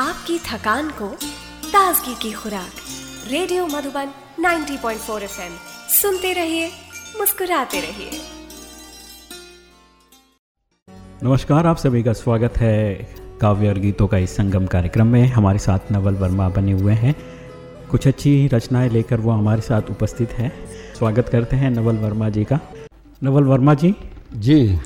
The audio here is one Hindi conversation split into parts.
आपकी थकान को ताजगी की खुराक। Radio Madhuban 90.4 FM. सुनते रहिए मुस्कुराते रहिए। नमस्कार आप सभी का स्वागत है काव्य और गीतों का इस संगम कार्यक्रम में। हमारे साथ नवल वर्मा बने हुए हैं। कुछ अच्छी रचनाएँ लेकर वो हमारे साथ उपस्थित हैं। स्वागत करते हैं नवल वर्मा जी का। नवल वर्मा जी जी।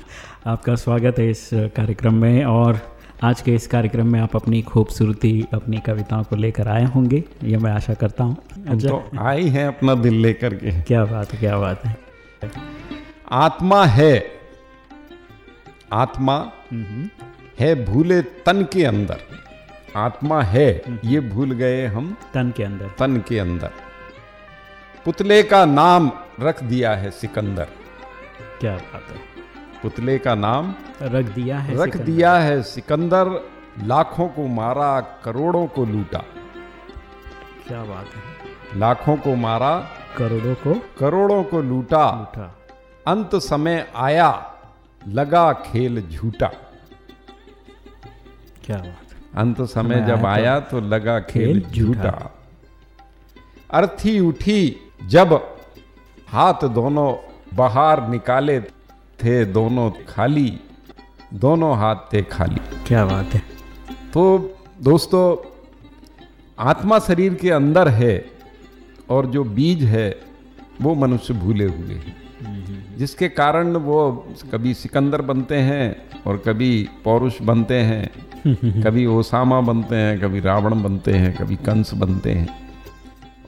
आपका स्वागत है इस कार्यक्रम में और आज के इस कार्यक्रम में आप अपनी खूबसूरती अपनी कविताओं को लेकर आए होंगे ये मैं आशा करता हूँ। तो आई हैं अपना दिल लेकर के। क्या बात है क्या बात है। आत्मा है। आत्मा है भूले तन के अंदर। आत्मा है ये भूल गए हम तन के अंदर। तन के अंदर। पुतले का नाम रख दिया है सिकंदर। क्या बात है। पुतले का नाम रख दिया है रख सिकंदर। दिया है सिकंदर। लाखों को मारा करोड़ों को लूटा। क्या बात है। लाखों को मारा करोड़ों को करोड़ों को लूटा। उठा अंत समय आया लगा खेल झूठा। क्या बात है। अंत समय जब आया आया तो लगा खेल। झूठा। अर्थी उठी जब हाथ दोनों बाहर निकाले थे दोनों खाली दोनों हाथ थे खाली। क्या बात है। तो दोस्तों आत्मा शरीर के अंदर है और जो बीज है वो मनुष्य भूले हुए हैं। जिसके कारण वो कभी सिकंदर बनते हैं और कभी पौरुष बनते हैं कभी ओसामा बनते हैं कभी रावण बनते हैं कभी कंस बनते हैं।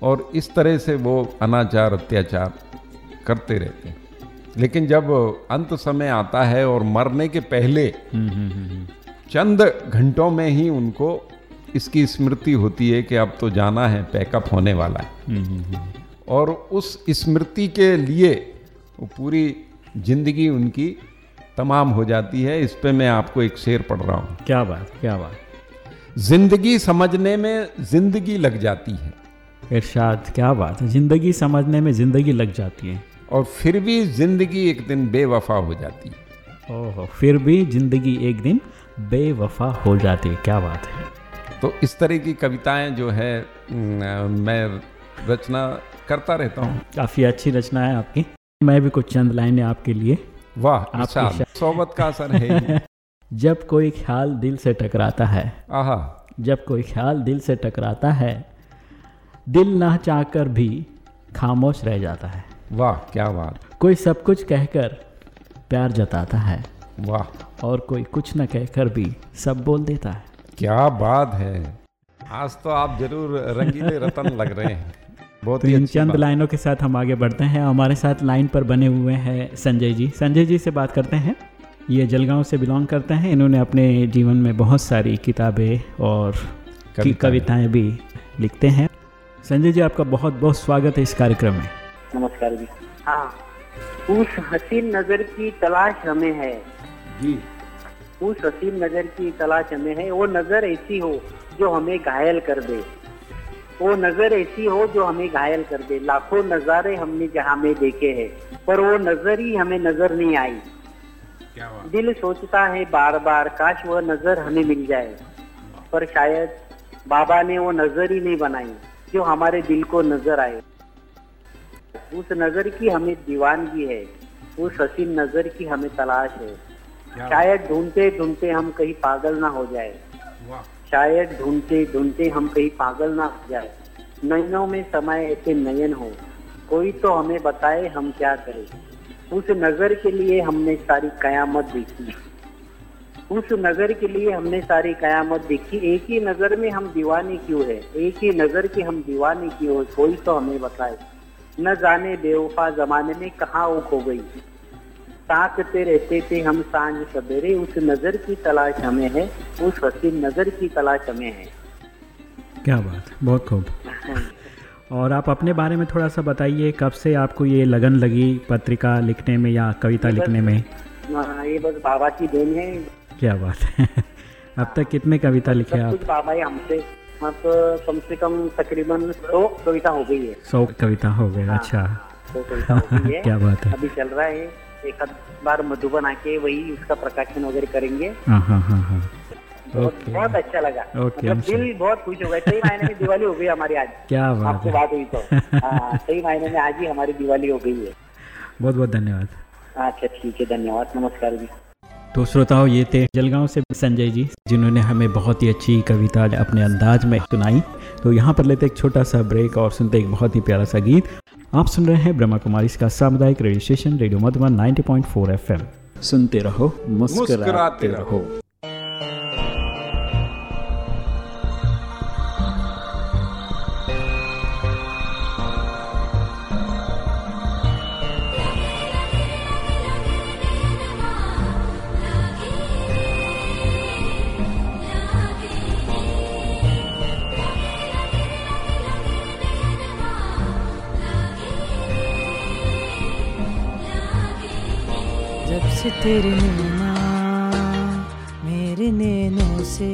और इस तरह से वो अनाचार अत्याचार करते रहते हैं। लेकिन जब अंत समय आता है और मरने के पहले चंद घंटों में ही उनको इसकी स्मृति होती है कि अब तो जाना है पैकअप होने वाला है। और उस स्मृति के लिए वो पूरी ज़िंदगी उनकी तमाम हो जाती है। इस पे मैं आपको एक शेर पढ़ रहा हूँ। क्या बात क्या बात। ज़िंदगी समझने में ज़िंदगी लग जाती है। इरशाद क्या बात है। ज़िंदगी समझने में ज़िंदगी लग जाती है। और फिर भी ज़िंदगी एक दिन बेवफा हो जाती है। ओहो फिर भी ज़िंदगी एक दिन बेवफा हो जाती है क्या बात है। तो इस तरह की कविताएँ जो है मैं रचना करता रहता हूँ। काफ़ी अच्छी रचना है आपकी। मैं भी कुछ चंद लाइनें आपके लिए वाह सोबत का असर है जब कोई ख्याल दिल से टकराता है आहा। जब कोई ख्याल दिल से टकराता है दिल ना चाहकर भी खामोश रह जाता है। वाह क्या बात। कोई सब कुछ कहकर प्यार जताता है वाह। और कोई कुछ न कहकर भी सब बोल देता है। क्या बात है। आज तो आप ज़रूर रंगीले रतन लग रहे हैं। बहुत तो ही इन अच्छी चंद लाइनों के साथ हम आगे बढ़ते हैं। हमारे साथ लाइन पर बने हुए हैं संजय जी। संजय जी से बात करते हैं। ये जलगांव से बिलोंग करते हैं। इन्होंने अपने जीवन में बहुत सारी किताबें और। कविताएँ। भी लिखते हैं। संजय जी आपका बहुत बहुत स्वागत है इस कार्यक्रम में। नमस्कार जी। हाँ। उस हसीन नज़र की तलाश हमें है। जी। उस हसीन नज़र की तलाश हमें है। वो नज़र ऐसी हो जो हमें घायल कर दे। वो नज़र ऐसी हो जो हमें घायल कर दे। लाखों नजारे हमने जहाँ में देखे हैं पर वो नज़र ही हमें नज़र नहीं आई। क्या बात। दिल सोचता है बार बार काश वह नज़र हमें मिल जाए। पर शायद बाबा ने वो नज़र ही नहीं बनाई जो हमारे दिल को नज़र आए। उस नज़र की हमें दीवानगी है उस हसीन नज़र की हमें तलाश है। शायद ढूंढते ढूंढते हम कहीं पागल ना हो जाए। शायद ढूंढते ढूंढते हम कहीं पागल ना हो जाए। नयनों में समय ऐसे नयन हो कोई तो हमें बताए हम क्या करें। उस नज़र के लिए हमने सारी कयामत देखी। उस नज़र के लिए हमने सारी कयामत देखी। एक ही नज़र में हम दीवाने क्यों है? एक ही नज़र के हम दीवाने क्यों है? कोई तो हमें बताए। न जाने बेवफा जमाने में कहाँ वो खो गई। ताकते रहते थे हम साँझ सवेरे उस नज़र की तलाश हमें है उस हसीन नज़र की तलाश हमें है। क्या बात बहुत खूब। और आप अपने बारे में थोड़ा सा बताइए कब से आपको ये लगन लगी पत्रिका लिखने में या कविता लिखने में? हाँ, ये बस बाबा की देन है। क्या बात है। अब तक कितने कविता लिखे आप? बाबा हमसे अब कम से कम तकरीबन सौ कविता हो गई है। सौ कविता हो गए अच्छा। सौ कविता हो गई है। क्या बात है। अभी चल रहा है एक आध बार मधुबन आके वही उसका प्रकाशन वगैरह करेंगे। हाँ हाँ हाँ हाँ। बहुत Okay. बहुत अच्छा लगा। Okay, मतलब दिल बहुत खुश हो गया। सही मायने में दिवाली हो गई हमारी आज। क्या बात आपसे बात हुई तो। हाँ, सही मायने में आज ही हमारी दिवाली हो गई है। बहुत बहुत धन्यवाद। अच्छा ठीक है धन्यवाद। नमस्कार जी। तो श्रोताओं ये थे जलगांव से संजय जी जिन्होंने हमें बहुत ही अच्छी कविता अपने अंदाज में सुनाई। तो यहाँ पर लेते एक छोटा सा ब्रेक और सुनते एक बहुत ही प्यारा सा गीत। आप सुन रहे हैं ब्रह्मा कुमारी का सामुदायिक radio station radio Madhuban 90.4 FM. सुनते रहो मुस्कुराते मुस्कुराते रहो। तेरे नैना, मेरे नैनों से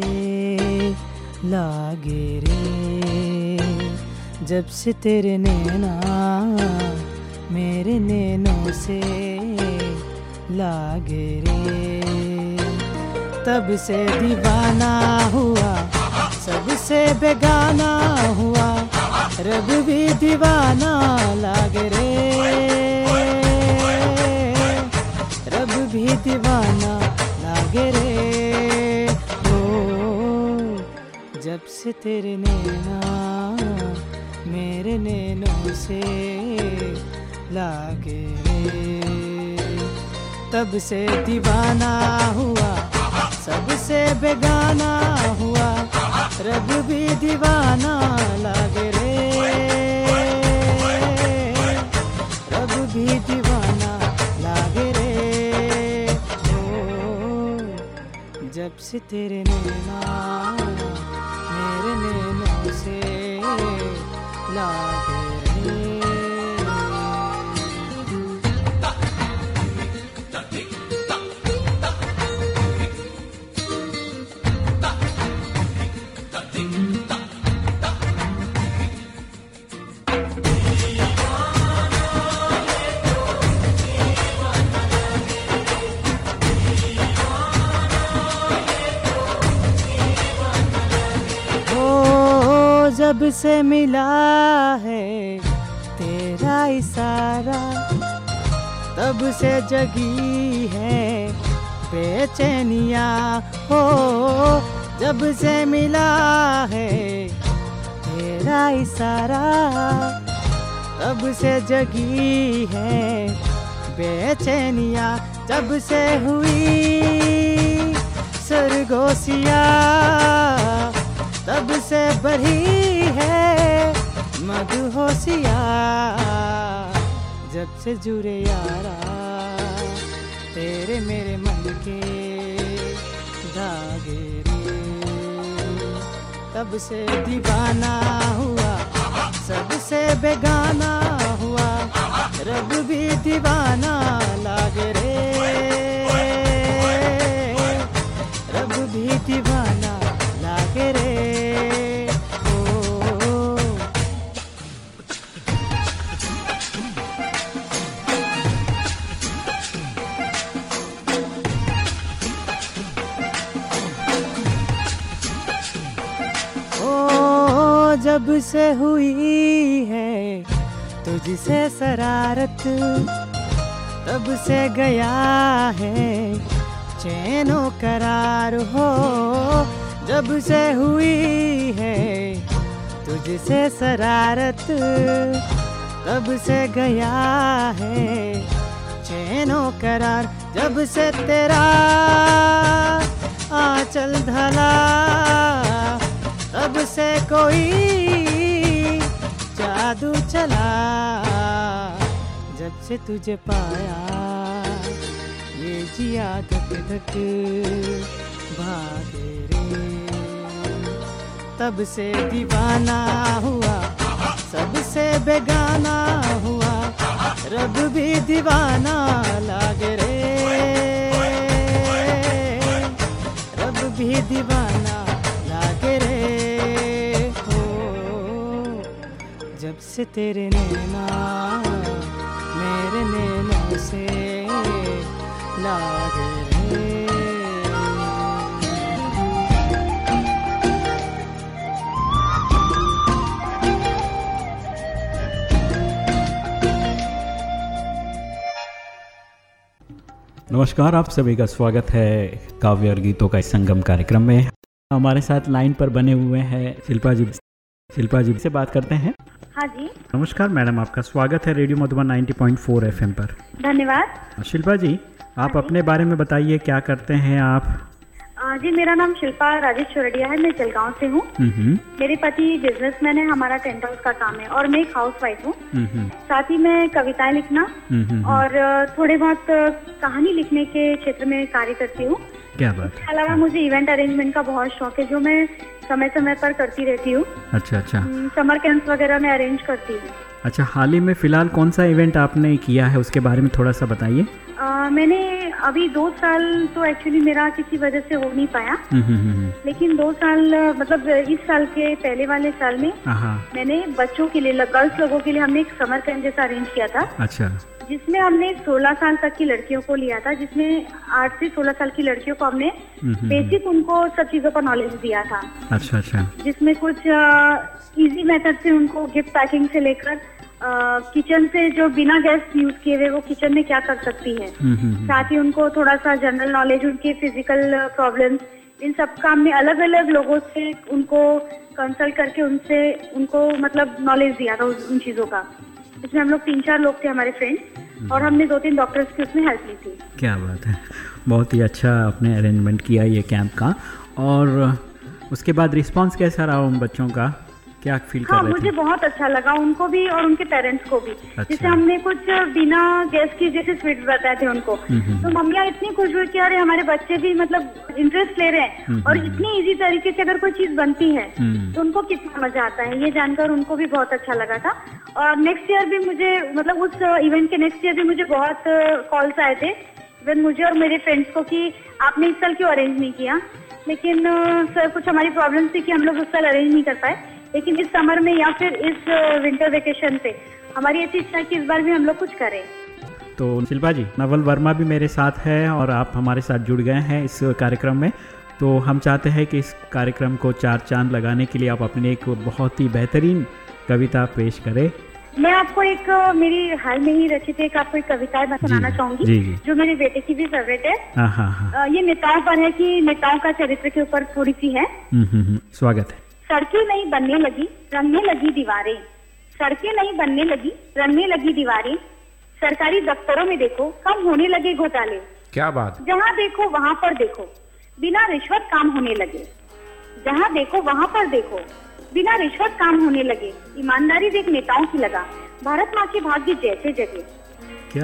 लागे रे। जब से तेरे नैना, मेरे नैनों से लागे रे। तब से दीवाना हुआ सबसे बेगाना हुआ, रब भी दीवाना लागे रे। रब भी दीवाना लागे रे। ओ, जब से तेरे नैना मेरे नैनों से लागे रे। तब से दीवाना हुआ सबसे बेगाना हुआ, रब भी दीवाना लागे रे। रब भी दीवाना जब से तेरे नैना मेरे नैनों से लागे रे से मिला है तेरा इशारा। तब से जगी है बेचैनिया हो। जब से मिला है तेरा इशारा। तब से जगी है बेचैनिया। जब से हुई सरगोशिया, तब से बढ़ी मधुहोशिया जब से जुड़े यारा, तेरे मेरे मन के धागे रे। तब से दीवाना हुआ सबसे बेगाना हुआ, रब भी दीवाना लागे रे। रब भी दीवाना से हुई है, तुझसे शरारत तब से गया है। चैनो करार हो, जब से हुई है, तुझसे शरारत तब से गया है। चैनो करार, जब से तेरा आंचल ढला, तब से कोई जादू चला, जब से तुझे पाया, ये जिया धक धक भागे रे। तब से दीवाना हुआ सबसे बेगाना हुआ, रब भी दीवाना लागे रे। रब भी दीवाना जब से तेरे नैना मेरे नैना से लाग नमस्कार आप सभी का स्वागत है काव्य और गीतों का इस संगम कार्यक्रम में। हमारे साथ लाइन पर बने हुए हैं शिल्पा जी। शिल्पा जी से बात करते हैं। हाँ जी। नमस्कार मैडम आपका स्वागत है रेडियो मधुबन 90.4 एफएम पर। धन्यवाद। शिल्पा जी आप अपने बारे में बताइए क्या करते हैं आप? जी मेरा नाम शिल्पा राजेश चौरडिया है मैं जलगांव से हूँ। हम्म। मेरे पति बिजनेसमैन है हमारा टेंट हाउस का काम है और मैं एक हाउस वाइफ हूँ। हम्म साथ ही मैं कविताएँ लिखना हम्म और थोड़े बहुत कहानी लिखने के क्षेत्र में कार्य करती हूँ। क्या बात इसके अलावा मुझे इवेंट अरेंजमेंट का बहुत शौक है जो मैं समय समय पर करती रहती हूँ। अच्छा अच्छा। समर कैंप वगैरह में अरेंज करती हूँ। अच्छा हाल ही में फ़िलहाल कौन सा इवेंट आपने किया है उसके बारे में थोड़ा सा बताइए। मैंने अभी दो साल तो एक्चुअली मेरा किसी वजह से हो नहीं पाया। हम्म हम्म हम्म लेकिन दो साल मतलब इस साल के पहले वाले साल में हाँ मैंने बच्चों के लिए गर्ल्स लोगों के लिए हमने एक समर कैंप जैसा अरेंज किया था। अच्छा। जिसमें हमने 16 साल तक की लड़कियों को लिया था जिसमें 8 से 16 साल की लड़कियों को हमने बेसिक उनको सब चीज़ों का नॉलेज दिया था। अच्छा अच्छा। जिसमें कुछ इजी मेथड से उनको गिफ्ट पैकिंग से लेकर किचन से जो बिना गैस यूज़ किए हुए वो किचन में क्या कर सकती है। साथ ही उनको थोड़ा सा जनरल नॉलेज उनके फ़िज़िकल प्रॉब्लम इन सब का हमने अलग अलग लोगों से उनको कंसल्ट करके उनसे उनको मतलब नॉलेज दिया था उन चीज़ों का। इसमें हम लोग तीन चार लोग थे हमारे फ्रेंड्स और हमने दो तीन डॉक्टर्स की उसमें हेल्प ली थी। क्या बात है। बहुत ही अच्छा आपने अरेंजमेंट किया ये कैंप का। और उसके बाद रिस्पांस कैसा रहा उन बच्चों का? क्या फील हाँ, कर रहे मुझे थे? बहुत अच्छा लगा उनको भी और उनके पेरेंट्स को भी। अच्छा। जैसे हमने कुछ बिना गैस की जैसे स्वीट बताए थे उनको हम्म, तो मम्मियाँ इतनी खुश हुई कि अरे हमारे बच्चे भी मतलब इंटरेस्ट ले रहे हैं हम्म, और हम्म, इतनी इजी तरीके से अगर कोई चीज़ बनती है हम्म। तो उनको कितना मज़ा आता है। ये जानकर उनको भी बहुत अच्छा लगा था। और नेक्स्ट ईयर भी मुझे मतलब उस इवेंट के नेक्स्ट ईयर भी मुझे बहुत कॉल्स आए थे। इवन मुझे और मेरे फ्रेंड्स को कि आपने इस साल क्यों अरेंज नहीं किया? लेकिन सर कुछ हमारी प्रॉब्लम थी कि हम लोग उस साल अरेंज नहीं कर पाए। लेकिन इस समर में या फिर इस विंटर वेकेशन पे हमारी ऐसी इच्छा है कि इस बार भी हम लोग कुछ करें। तो शिल्पा जी, नवल वर्मा भी मेरे साथ है और आप हमारे साथ जुड़ गए हैं इस कार्यक्रम में। तो हम चाहते हैं कि इस कार्यक्रम को चार चाँद लगाने के लिए आप अपने एक बहुत ही बेहतरीन कविता पेश करें। मैं आपको एक मेरी हाल में ही रचित एक आपको एक कविता मैं सुनाना चाहूँगी जी, जी। जो मेरे बेटे की भी फेवरेट है। हाँ हाँ हाँ। ये नेताओं पर है कि नेताओं का चरित्र के ऊपर थोड़ी सी है। हम्म, हम्म, हम्म, स्वागत है। सड़कें नहीं बनने लगी रंगने लगी दीवारें। सड़कें नहीं बनने लगी रंगने लगी दीवारें। सरकारी दफ्तरों में देखो कम होने लगे घोटाले। क्या बात? जहाँ देखो वहाँ पर देखो। बिना रिश्वत काम होने लगे। जहाँ देखो वहाँ पर देखो। बिना रिश्वत काम होने लगे ईमानदारी देख नेताओं की लगा। भारत माँ के भाग्य जैसे जगे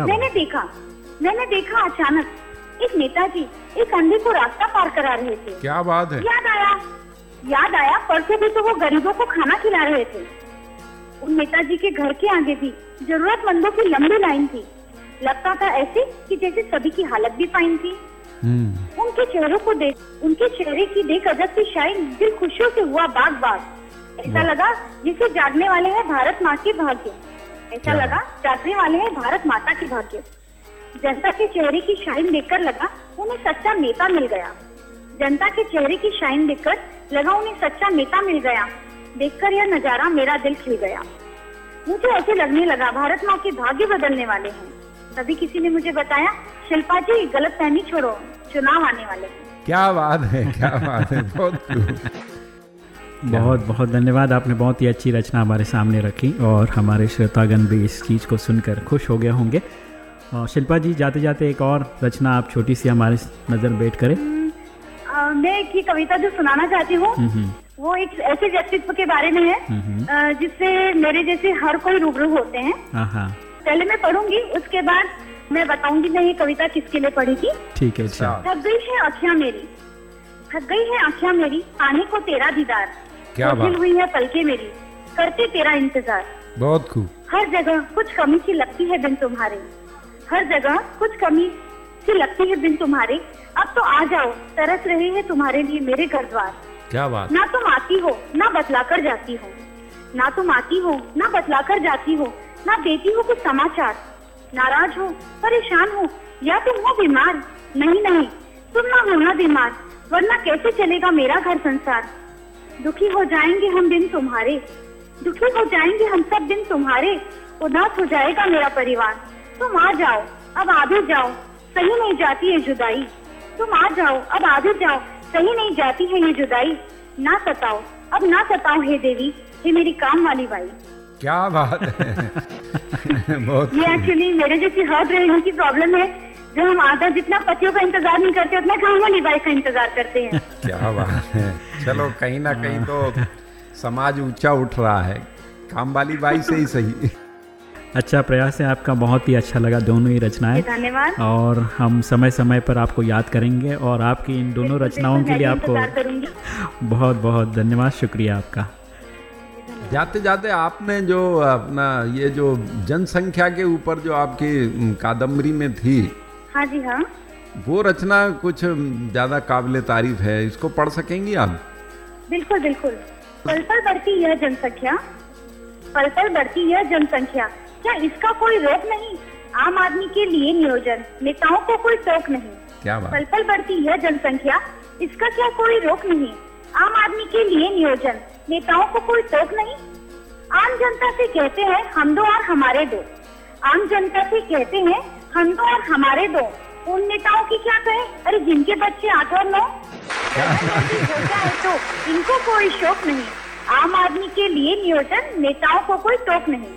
मैंने देखा मैंने देखा अचानक एक नेताजी एक अंधे को रास्ता पार करा रहे थे। क्या बात है? याद आया? याद आया परसों भी तो वो गरीबों को खाना खिला रहे थे। उन नेताजी के घर के आगे भी जरूरतमंदों की लंबी लाइन थी। लगता था ऐसे कि जैसे सभी की हालत भी फाइन थी। हम्म, उनके चेहरों को देख उनके चेहरे की देख अजब की शाइन दिल खुशियों से हुआ बाग बाग ऐसा लगा जिसे जागने वाले हैं भारत माँ के भाग्य। ऐसा लगा जागने वाले हैं भारत माता के भाग्य। जनता के चेहरे की शाइन देखकर लगा उन्हें सच्चा नेता मिल गया। जनता के चेहरे की शाइन देखकर लगा उन्हें सच्चा नेता मिल गया। देखकर यह नज़ारा मेरा दिल खिल गया। मुझे ऐसे लगने लगा भारत माँ के भाग्य बदलने वाले हैं। तभी किसी ने मुझे बताया शिल्पा जी गलत फहमी छोड़ो चुनाव आने वाले क्या बात है क्या बात है बहुत। बहुत बहुत धन्यवाद। आपने बहुत ही अच्छी रचना हमारे सामने रखी और हमारे श्रोतागण भी इस चीज़ को सुनकर खुश हो गए होंगे। और शिल्पा जी जाते जाते एक और रचना आप छोटी सी हमारे नज़र बैठ करें। अ, मैं एक कविता जो सुनाना चाहती हूँ हम्म, हम्म, वो एक ऐसे व्यक्तित्व के बारे में है हम्म, जिससे मेरे जैसे हर कोई रूबरू होते हैं। हाँ हाँ पहले मैं पढ़ूँगी उसके बाद मैं बताऊँगी मैं ये कविता किसके लिए पढ़ी थी ठीक है अच्छा। थक गई है आँखियाँ मेरी थक गई है आँखियाँ मेरी पाने को तेरा दीदार। क्या बात? हुई है पलके मेरी। करते तेरा इंतज़ार। बहुत खूब। हर जगह कुछ कमी सी लगती है बिन तुम्हारे। हर जगह कुछ कमी सी लगती है बिन तुम्हारे। अब तो आ जाओ तरस रहे हैं तुम्हारे लिए मेरे घर द्वार क्या बात? ना तुम आती हो ना बतला कर जाती हो। ना तुम आती हो ना बतला कर जाती हो। ना देती हो कुछ समाचार। नाराज़ हो परेशान हो या तुम हो बीमार? नहीं नहीं तुम ना होना बीमार वरना कैसे चलेगा मेरा घर संसार? दुखी हो जाएँगे हम दिन तुम्हारे। दुखी हो जाएँगे हम सब दिन तुम्हारे। उदास हो जाएगा मेरा परिवार। तुम आ जाओ अब आ भी जाओ सही नहीं जाती है जुदाई। तुम आ जाओ अब आगे जाओ सही नहीं जाती है ये जुदाई। ना सताओ अब ना सताओ हे देवी हे मेरी काम वाली बाई। क्या बात है। बहुत ये एक्चुअली मेरे जैसी हर्ट रहने की प्रॉब्लम है। जो हम आधा जितना पतियों का इंतज़ार नहीं करते उतना काम वाली बाई का इंतज़ार करते हैं? क्या बात है। चलो कहीं ना कहीं तो समाज ऊँचा उठ रहा है। काम वाली बाई से ही सही। अच्छा प्रयास है आपका बहुत ही अच्छा लगा दोनों ही रचनाएँ। धन्यवाद। और हम समय समय पर आपको याद करेंगे और आपकी इन दोनों रचनाओं के लिए आपको बहुत बहुत धन्यवाद शुक्रिया आपका। जाते जाते आपने जो अपना ये जो जनसंख्या के ऊपर जो आपकी कादम्बरी में थी हाँ जी हाँ। वो रचना कुछ ज़्यादा काबिल तारीफ़ है इसको पढ़ सकेंगी आप? बिल्कुल बिल्कुल। पल पल बढ़ती यह जनसंख्या। पल पल बढ़ती यह जनसंख्या। क्या इसका कोई रोक नहीं? आम आदमी के लिए नियोजन नेताओं को कोई टोक नहीं। क्या बात। पल पल बढ़ती यह जनसंख्या इसका क्या कोई रोक नहीं? आम आदमी के लिए नियोजन नेताओं को कोई टोक नहीं? आम जनता से कहते हैं हम दो और हमारे दो। आम जनता से कहते हैं हम दो और हमारे दो। उन नेताओं की क्या कहे? अरे जिनके बच्चे आठ और नौ। होता है तो इनको कोई शौक नहीं। आम आदमी के लिए नियोजन नेताओं को कोई टोक नहीं।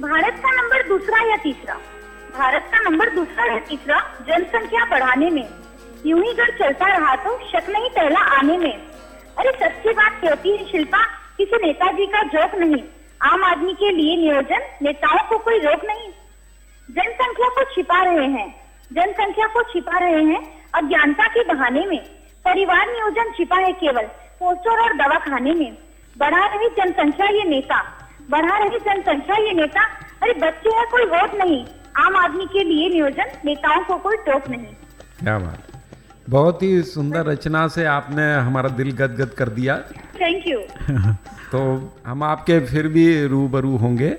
भारत का नंबर दूसरा या तीसरा? भारत का नंबर दूसरा या तीसरा? जनसंख्या बढ़ाने में। यूँ ही अगर चलता रहा तो शक नहीं पहला आने में। अरे सच्ची बात कहती है शिल्पा किसी नेताजी का जोक नहीं। आम आदमी के लिए नियोजन नेताओं को कोई रोक नहीं। जनसंख्या को छिपा रहे हैं। जनसंख्या को छिपा रहे हैं अज्ञानता के बहाने में। परिवार नियोजन छिपा है केवल पोस्टर और दवा खाने में। बढ़ा रही जनसंख्या ये नेता बढ़ा रही जनसंख्या ये नेता अरे बच्चे है कोई वोट नहीं। आम आदमी के लिए नियोजन नेताओं को कोई टोक नहीं। क्या बात। बहुत ही सुंदर रचना से आपने हमारा दिल गदगद कर दिया। थैंक यू तो हम आपके फिर भी रूबरू होंगे।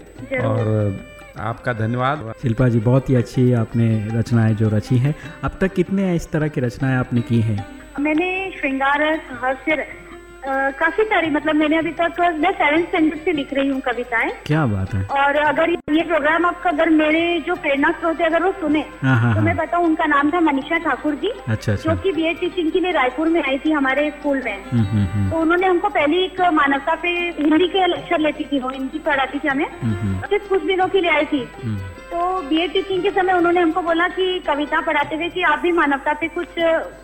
और आपका धन्यवाद। शिल्पा जी बहुत ही अच्छी आपने रचनाएँ जो रची हैं। अब तक कितने इस तरह की रचनाएँ आपने की हैं? मैंने श्रृंगार हास्य अ, काफ़ी सारी मतलब मैंने अभी तक मैं सेवन स्टैंडर्ड से लिख रही हूँ कविताएँ। क्या बात है। और अगर ये प्रोग्राम आपका अगर मेरे जो प्रेरणा स्रोत है अगर वो सुने हाँ हाँ तो मैं हाँ। बताऊँ उनका नाम था मनीषा ठाकुर जी अच्छा अच्छा। जो की बी टीचिंग के लिए रायपुर में आई थी हमारे स्कूल में। हम्म हम्म हम्म। तो उन्होंने हमको पहले एक मानवता पे हिंदी के लेक्चर लेती थी वो हिंदी पढ़ाती थी हमें। हम्म, कुछ दिनों के लिए आई थी। तो बी टीचिंग के समय उन्होंने हमको बोला कि कविता पढ़ाते हुए कि आप भी मानवता पे कुछ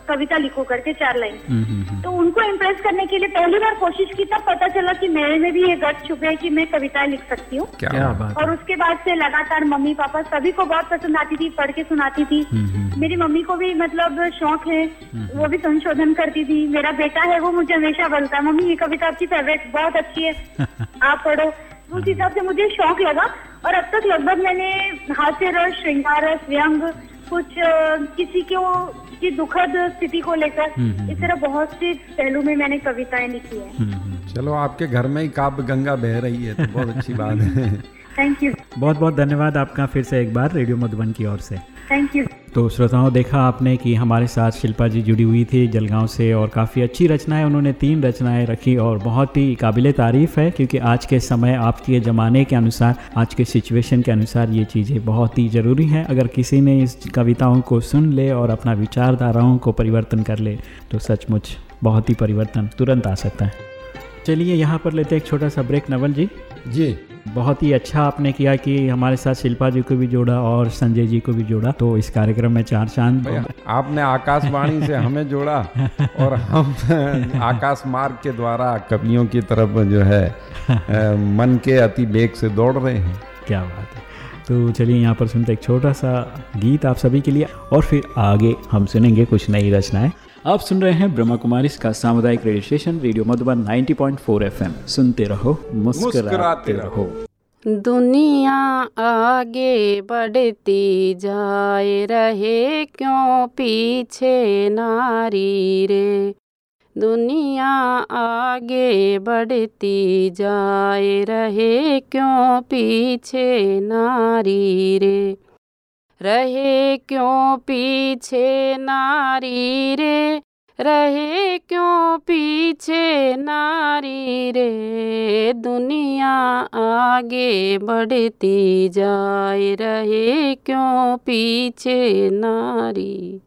कविता लिखो करके चार लाइन। हम्म, हम्म, हम्म। तो उनको इम्प्रेस करने के लिए पहली बार कोशिश की तब पता चला कि मेरे में भी ये गट छुपे है कि मैं कविताएँ लिख सकती हूँ। और उसके बाद से लगातार मम्मी पापा सभी को बहुत पसंद आती थी पढ़ के सुनाती थी। मेरी मम्मी को भी मतलब शौक है वो भी संशोधन करती थी। मेरा बेटा है वो मुझे हमेशा बोलता है मम्मी ये कविता आपकी फेवरेट बहुत अच्छी है आप पढ़ो। उस हिसाब से मुझे शौक लगा। और अब तक लगभग मैंने हास्य रस श्रृंगार रस व्यंग कुछ किसी को की दुखद स्थिति को लेकर हम्म, हम्म, इस तरह बहुत से पहलू में मैंने कविताएँ लिखी है। हम्म, हम्म। चलो आपके घर में ही काव्य गंगा बह रही है तो बहुत अच्छी बात है। थैंक यू बहुत बहुत धन्यवाद आपका फिर से एक बार रेडियो मधुबन की ओर से। थैंक यू तो श्रोताओं, देखा आपने कि हमारे साथ शिल्पा जी जुड़ी हुई थी जलगांव से और काफ़ी अच्छी रचनाएँ, उन्होंने तीन रचनाएँ रखी और बहुत ही काबिल तारीफ़ है क्योंकि आज के समय आपके ज़माने के अनुसार, आज के सिचुएशन के अनुसार ये चीज़ें बहुत ही ज़रूरी हैं। अगर किसी ने इस कविताओं को सुन ले और अपना विचारधाराओं को परिवर्तन कर ले तो सचमुच बहुत ही परिवर्तन तुरंत आ सकता है। चलिए यहाँ पर लेते एक छोटा सा ब्रेक नवल जी। जी। बहुत ही अच्छा आपने किया कि हमारे साथ शिल्पा जी को भी जोड़ा और संजय जी को भी जोड़ा। तो इस कार्यक्रम में चार चाँद। आपने आकाशवाणी से हमें जोड़ा और हम आकाश मार्ग के द्वारा कवियों की तरफ़ जो है मन के अति बेग से दौड़ रहे हैं। क्या बात है। तो चलिए यहाँ पर सुनते एक छोटा सा गीत आप सभी के लिए और फिर आगे हम सुनेंगे कुछ नई रचनाएँ। आप सुन रहे हैं ब्रह्मा कुमारी का सामुदायिक radio station radio Madhuban 90.4 FM सुनते रहो मुस्कुराते मुस्कुराते रहो। दुनिया आगे बढ़ती जाए रहे क्यों पीछे नारी रे? दुनिया आगे बढ़ती जाए रहे क्यों पीछे नारी रे? रहे क्यों पीछे नारी रे? रहे क्यों पीछे नारी रे? दुनिया आगे बढ़ती जाए, रहे क्यों पीछे नारी?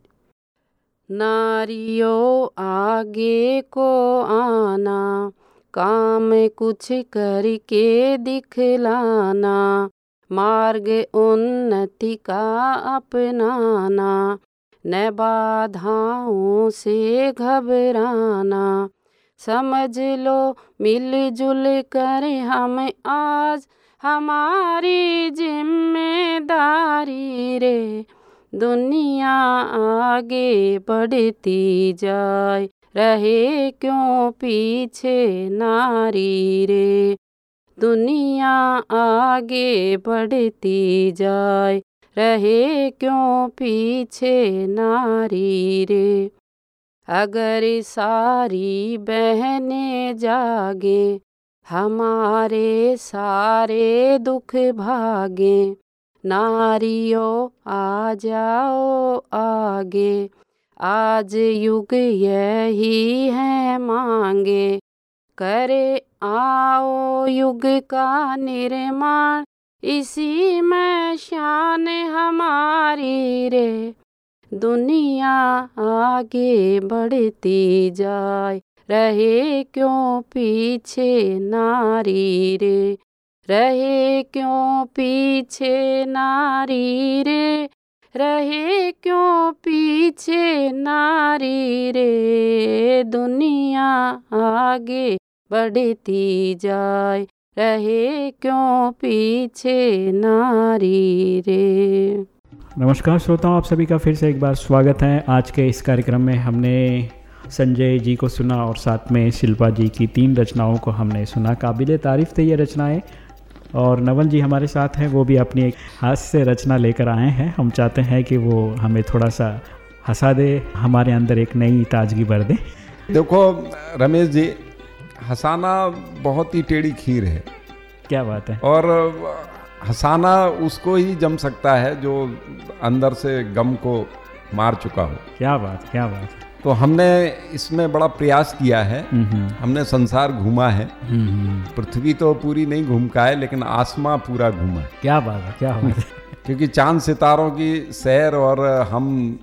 नारियों आगे को आना, काम कुछ करके दिखलाना मार्ग उन्नति का अपनाना, न बाधाओं से घबराना। समझ लो, मिलजुल कर हम आज हमारी ज़िम्मेदारी रे। दुनिया आगे बढ़ती जाए, रहे क्यों पीछे नारी रे? दुनिया आगे बढ़ती जाए। रहे क्यों पीछे नारी रे? अगर सारी बहने जागे, हमारे सारे दुख भागे, नारियों आ जाओ आगे। आज युग यही है मांगे करे आओ युग का निर्माण। इसी में शान हमारी रे। दुनिया आगे बढ़ती जाए। रहे क्यों पीछे नारी रे? रहे क्यों पीछे नारी रे? रहे क्यों पीछे नारी रे? दुनिया आगे बढ़ती जाए। रहे क्यों पीछे नारी रे? नमस्कार श्रोताओं आप सभी का फिर से एक बार स्वागत है। आज के इस कार्यक्रम में हमने संजय जी को सुना और साथ में शिल्पा जी की तीन रचनाओं को हमने सुना। काबिल तारीफ़ थे ये रचनाएँ। और नवल जी हमारे साथ हैं वो भी अपनी एक हास्य रचना लेकर आए हैं। हम चाहते हैं कि वो हमें थोड़ा सा हंसा दे हमारे अंदर एक नई ताजगी भर दे। देखो रमेश जी हंसाना बहुत ही टेढ़ी खीर है। क्या बात है। और हंसाना उसको ही जम सकता है जो अंदर से गम को मार चुका हो। क्या बात क्या बात तो हमने इसमें बड़ा प्रयास किया है। हम्म, हमने संसार घूमा है। हम्म, पृथ्वी तो पूरी नहीं घूम का है लेकिन आसमां पूरा घूमा है। क्या बात है क्या बात है। क्योंकि चाँद सितारों की सैर और हम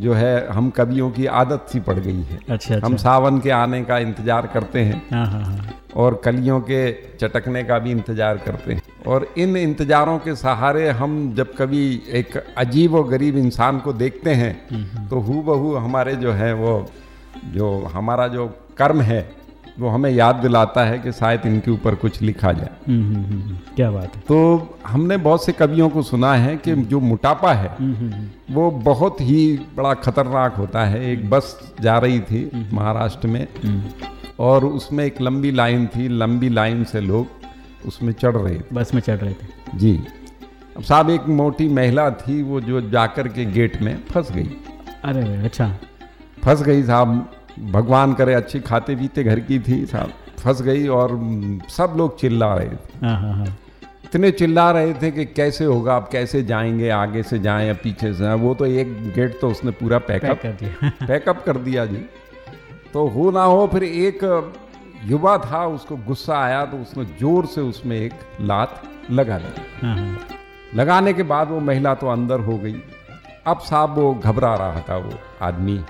जो है हम कवियों की आदत सी पड़ गई है। अच्छा अच्छा। हम सावन के आने का इंतज़ार करते हैं हाँ हाँ हाँ। और कलियों के चटकने का भी इंतज़ार करते हैं। और इन इंतजारों के सहारे हम जब कभी एक अजीब और गरीब इंसान को देखते हैं तो हु बहू हमारे जो है वो जो हमारा जो कर्म है वो हमें याद दिलाता है कि शायद इनके ऊपर कुछ लिखा जाए। हम्म, हम्म, हम्म, क्या बात है। तो हमने बहुत से कवियों को सुना है कि जो मोटापा है वो बहुत ही बड़ा खतरनाक होता है। एक बस जा रही थी महाराष्ट्र में और उसमें एक लंबी लाइन थी लंबी लाइन से लोग उसमें चढ़ रहे थे। बस में चढ़ रहे थे। जी। अब साहब एक मोटी महिला थी वो जो जाकर के गेट में फंस गई। अरे अच्छा। फंस गई साहब भगवान करे अच्छी खाते पीते घर की थी साहब फंस गई और सब लोग चिल्ला रहे थे। हाँ हाँ हाँ। इतने चिल्ला रहे थे कि कैसे होगा आप कैसे जाएँगे आगे से जाएँ या पीछे से जाएँ वो तो एक गेट तो उसने पूरा पैकअप कर दिया। पैकअप कर दिया जी। तो हो ना हो फिर एक युवा था उसको गुस्सा आया तो उसने ज़ोर से उसमें एक लात लगा दी लगाने के बाद वो महिला तो अंदर हो गई। अब साहब वो घबरा रहा था वो आदमी।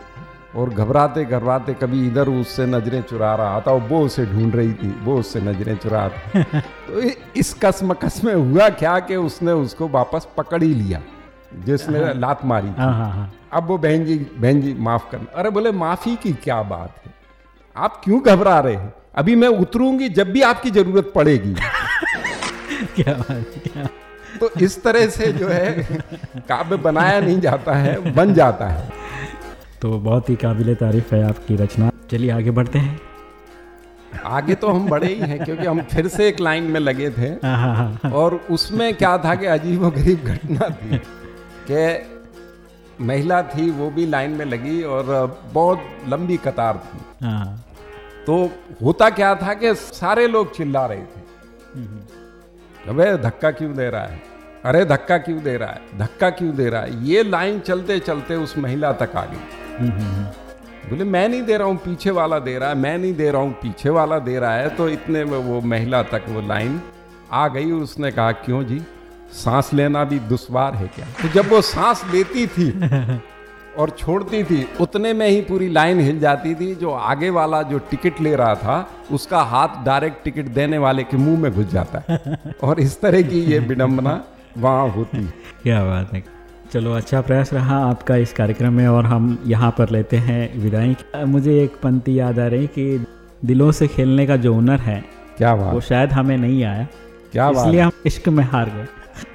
और घबराते घबराते कभी इधर उससे नज़रें चुरा रहा था और वो उसे ढूंढ रही थी वो उससे नज़रें चुरा रही थी। तो इस कसमकस में हुआ क्या कि उसने उसको वापस पकड़ ही लिया जिसने लात मारी थी। हाँ हाँ हाँ। अब वो बहन जी बहन जी माफ़ करना। अरे बोले माफ़ी की क्या बात है? आप क्यों घबरा रहे हैं? अभी मैं उतरूँगी जब भी आपकी ज़रूरत पड़ेगी। क्या बात है क्या तो इस तरह से जो है काव्य बनाया नहीं जाता है बन जाता है। तो बहुत ही काबिल तारीफ़ है आपकी रचना। चलिए आगे बढ़ते हैं। आगे तो हम बड़े ही हैं क्योंकि हम फिर से एक लाइन में लगे थे। हाँ हाँ हाँ और उसमें क्या था कि अजीब व गरीब घटना थी कि महिला थी वो भी लाइन में लगी और बहुत लंबी कतार थी। हाँ तो होता क्या था कि सारे लोग चिल्ला रहे थे। अबे धक्का क्यों दे रहा है? अरे धक्का क्यों दे रहा है? धक्का क्यों दे रहा है? ये लाइन चलते चलते उस महिला तक आ गई। बोले मैं नहीं दे रहा हूँ पीछे वाला दे रहा है मैं नहीं दे रहा हूँ पीछे वाला दे रहा है। तो इतने में वो महिला तक वो लाइन आ गई उसने कहा क्यों जी? सांस लेना भी दुश्वार है क्या? तो जब वो सांस लेती थी और छोड़ती थी उतने में ही पूरी लाइन हिल जाती थी जो आगे वाला जो टिकट ले रहा था उसका हाथ डायरेक्ट टिकट देने वाले के मुँह में घुस जाता है। और इस तरह की ये विडम्बना वहाँ होती है। क्या बात है। चलो अच्छा प्रयास रहा आपका इस कार्यक्रम में और हम यहाँ पर लेते हैं विदाई। मुझे एक पंक्ति याद आ रही कि दिलों से खेलने का जो हुनर है क्या बात। वो शायद हमें नहीं आया। क्या बात। इसलिए हम इश्क में हार गए।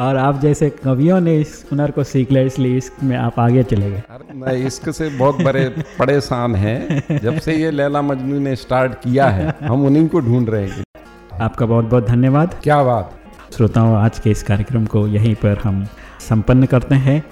और आप जैसे कवियों ने इस हुनर को सीख लिया इसलिए इश्क में आप आगे चले गए। मैं इश्क से बहुत बड़े परेशान हैं। जब से ये लैला मजनू ने स्टार्ट किया है हम उन्हीं को ढूंढ रहे हैं। आपका बहुत बहुत धन्यवाद। क्या बात। श्रोताओं आज के इस कार्यक्रम को यहीं पर हम संपन्न करते हैं।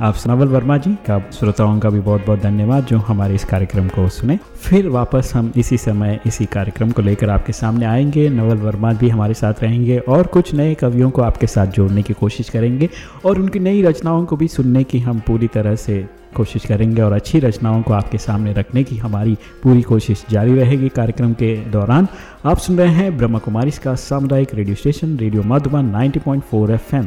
आप नवल वर्मा जी का, श्रोताओं का भी बहुत बहुत धन्यवाद जो हमारे इस कार्यक्रम को सुने। फिर वापस हम इसी समय इसी कार्यक्रम को लेकर आपके सामने आएँगे। नवल वर्मा भी हमारे साथ रहेंगे और कुछ नए कवियों को आपके साथ जोड़ने की कोशिश करेंगे और उनकी नई रचनाओं को भी सुनने की हम पूरी तरह से कोशिश करेंगे और अच्छी रचनाओं को आपके सामने रखने की हमारी पूरी कोशिश जारी रहेगी कार्यक्रम के दौरान। आप सुन रहे हैं ब्रह्मा कुमारी का सामुदायिक radio station, radio Madhuban 90.4 FM.